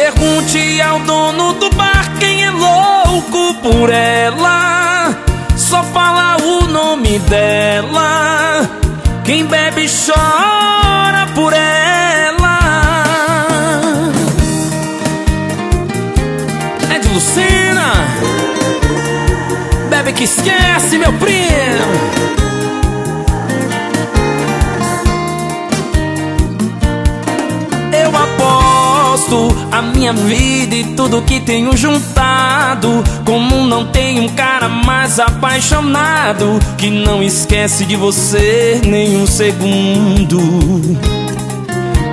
Pergunte ao dono do bar quem é louco por ela. Só fala o nome dela. Quem bebe chora por ela. É de Lucena. Bebe que esquece, meu primo. A minha vida e tudo que tenho juntado. Como não tem um cara mais apaixonado que não esquece de você nem um segundo.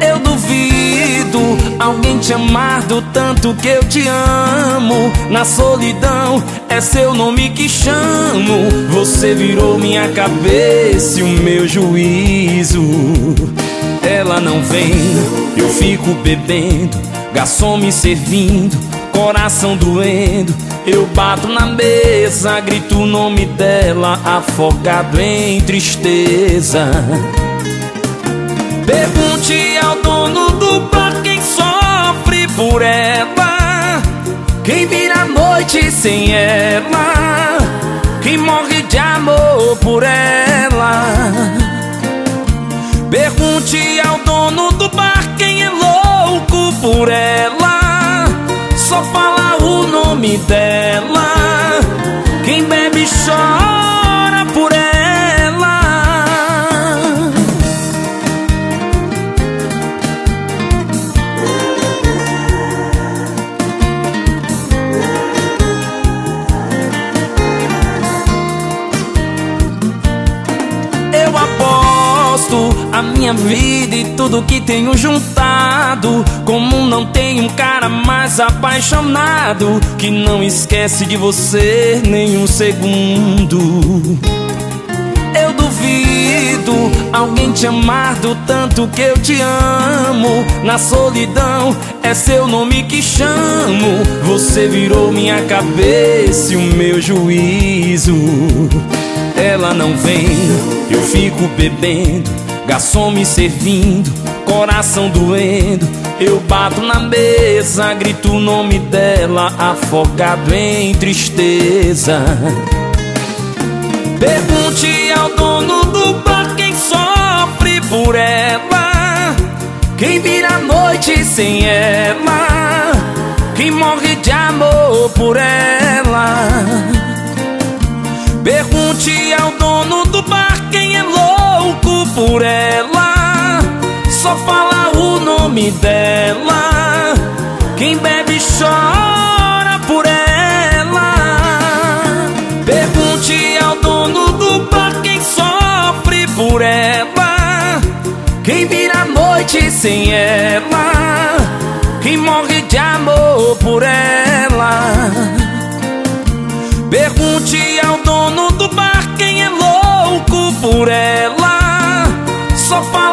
Eu duvido alguém te amar do tanto que eu te amo. Na solidão é seu nome que chamo. Você virou minha cabeça e o meu juízo. Ela não vem, eu fico bebendo Garçom me servindo, coração doendo. Eu bato na mesa, grito o nome dela Afogado em tristeza. Pergunte ao dono do bar quem sofre por ela. Quem vira a noite sem ela. Quem morre de amor por ela Pergunte ao dono do bar quem é louco por ela. Só fala o nome dela. Quem bebe chora a minha vida e tudo que tenho juntado. Como não tem um cara mais apaixonado que não esquece de você nem um segundo. Eu duvido alguém te amar do tanto que eu te amo. Na solidão é seu nome que chamo. Você virou minha cabeça e o meu juízo. Ela não vem, eu fico bebendo Garçom me servindo, coração doendo. Eu bato na mesa, grito o nome dela Afogado em tristeza. Pergunte ao dono do bar quem sofre por ela. Quem vira a noite sem ela. Quem morre de amor por ela bebe chora por ela. Pergunte ao dono do bar quem sofre por ela. Quem vira a noite sem ela. Quem morre de amor por ela. Pergunte ao dono do bar quem é louco por ela. Só fala